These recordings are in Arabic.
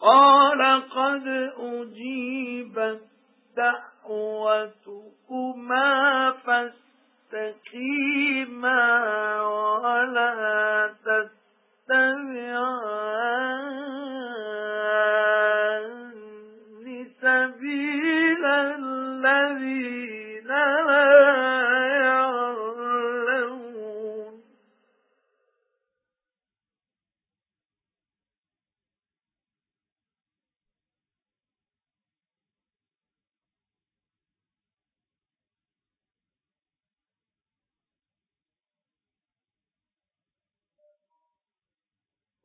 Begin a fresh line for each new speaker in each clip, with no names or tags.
قَالَ قَدْ أُجِيبَتْ دَعْوَتُكُمَا فَاسْتَقِيمَا وَلَا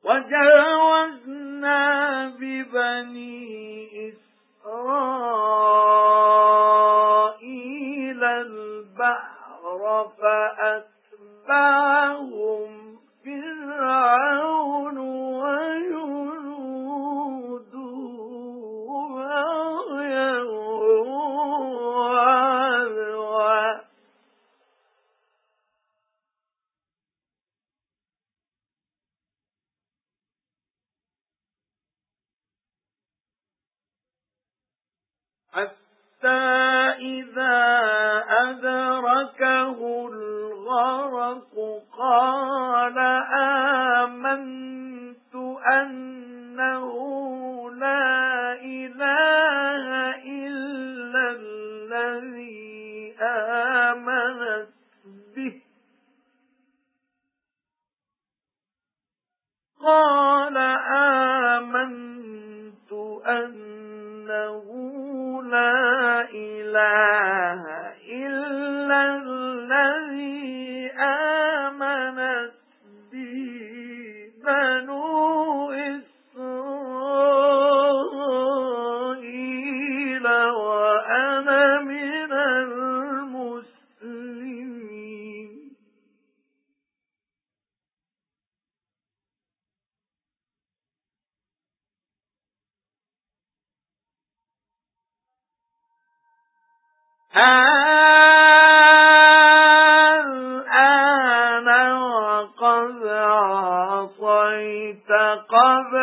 وَجَاوَزْنَا بِبَنِي إِسْرَائِيلَ الْبَحْرَ فَأَتْبَعَهُمْ حَتَّى إِذَا أَدْرَكَهُ الْغَرَقُ قَالَ آمَنْتُ أَنَّهُ لَا إِلَهَ إِلَّا الَّذِي آمَنَتْ بِهِ. قَالَ آمَنْتُ أَنَّهُ لا إله إلا الْآنَ وَقَدْ عَصَيْتَ قَبْلُ